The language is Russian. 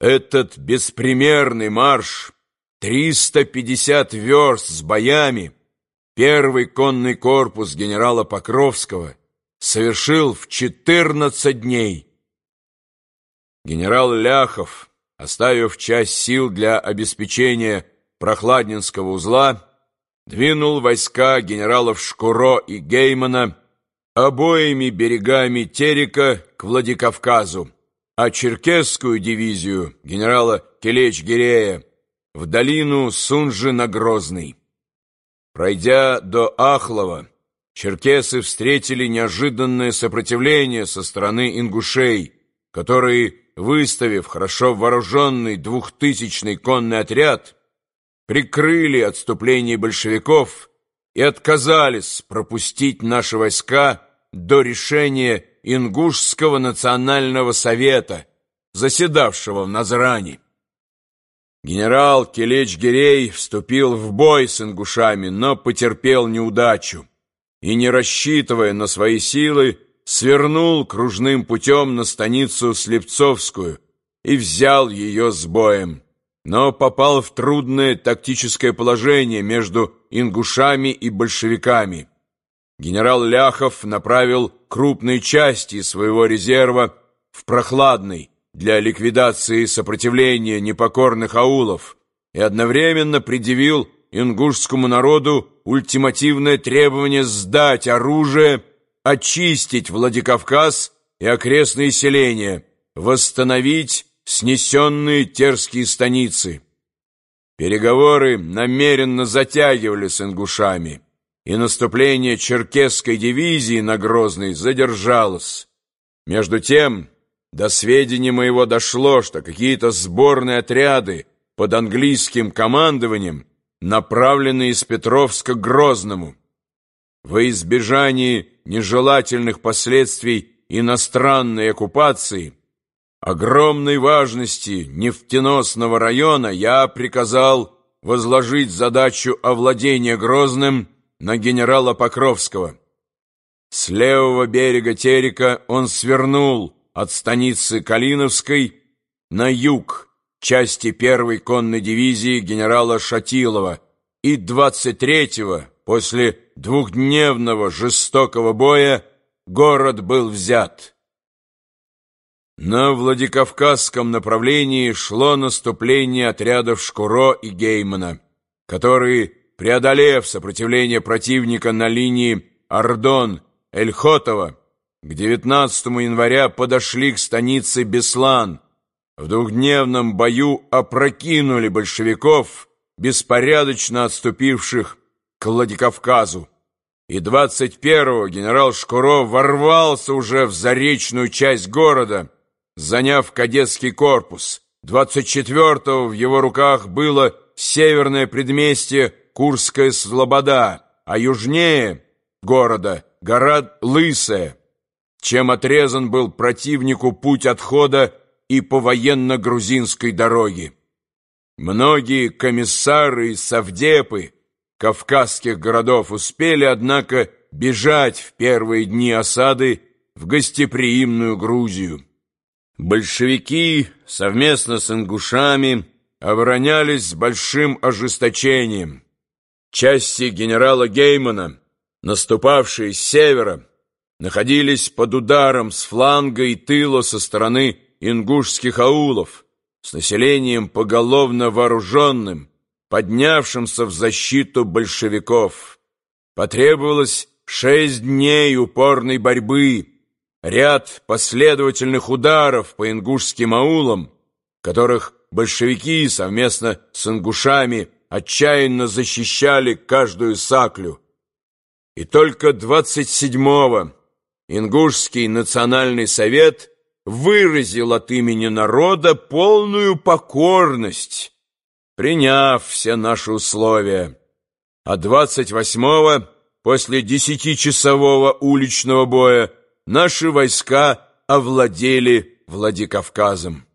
Этот беспримерный марш, 350 верст с боями, первый конный корпус генерала Покровского совершил в 14 дней. Генерал Ляхов, оставив часть сил для обеспечения Прохладнинского узла, двинул войска генералов Шкуро и Геймана обоими берегами Терека к Владикавказу, а черкесскую дивизию генерала Келеч-Гирея в долину Сунжи-на-Грозный. Пройдя до Ахлова, черкесы встретили неожиданное сопротивление со стороны ингушей, которые, выставив хорошо вооруженный двухтысячный конный отряд, прикрыли отступление большевиков и отказались пропустить наши войска до решения Ингушского национального совета, заседавшего в Назране. Генерал Келеч-Гирей вступил в бой с ингушами, но потерпел неудачу и, не рассчитывая на свои силы, свернул кружным путем на станицу Слепцовскую и взял ее с боем но попал в трудное тактическое положение между ингушами и большевиками. Генерал Ляхов направил крупные части своего резерва в Прохладный для ликвидации сопротивления непокорных аулов и одновременно предъявил ингушскому народу ультимативное требование сдать оружие, очистить Владикавказ и окрестные селения, восстановить снесенные терские станицы. Переговоры намеренно затягивали с ингушами, и наступление черкесской дивизии на Грозный задержалось. Между тем, до сведения моего дошло, что какие-то сборные отряды под английским командованием направлены из Петровска к Грозному. Во избежании нежелательных последствий иностранной оккупации – огромной важности нефтеносного района я приказал возложить задачу овладения Грозным на генерала Покровского. С левого берега Терека он свернул от станицы Калиновской на юг части первой конной дивизии генерала Шатилова и 23-го, после двухдневного жестокого боя, город был взят. На Владикавказском направлении шло наступление отрядов Шкуро и Геймана, которые, преодолев сопротивление противника на линии Ардон-Эльхотова, к 19 января подошли к станице Беслан. В двухдневном бою опрокинули большевиков, беспорядочно отступивших к Владикавказу. И 21-го генерал Шкуро ворвался уже в заречную часть города, заняв кадетский корпус. 24-го в его руках было северное предместье Курская Слобода, а южнее города гора Лысая, чем отрезан был противнику путь отхода и по военно-грузинской дороге. Многие комиссары и совдепы кавказских городов успели, однако, бежать в первые дни осады в гостеприимную Грузию. Большевики совместно с ингушами оборонялись с большим ожесточением. Части генерала Геймана, наступавшие с севера, находились под ударом с фланга и тыла со стороны ингушских аулов, с населением поголовно вооруженным, поднявшимся в защиту большевиков. Потребовалось шесть дней упорной борьбы, ряд последовательных ударов по ингушским аулам, которых большевики совместно с ингушами отчаянно защищали каждую саклю. И только 27-го Ингушский национальный совет выразил от имени народа полную покорность, приняв все наши условия. А 28-го, после десятичасового уличного боя, наши войска овладели Владикавказом.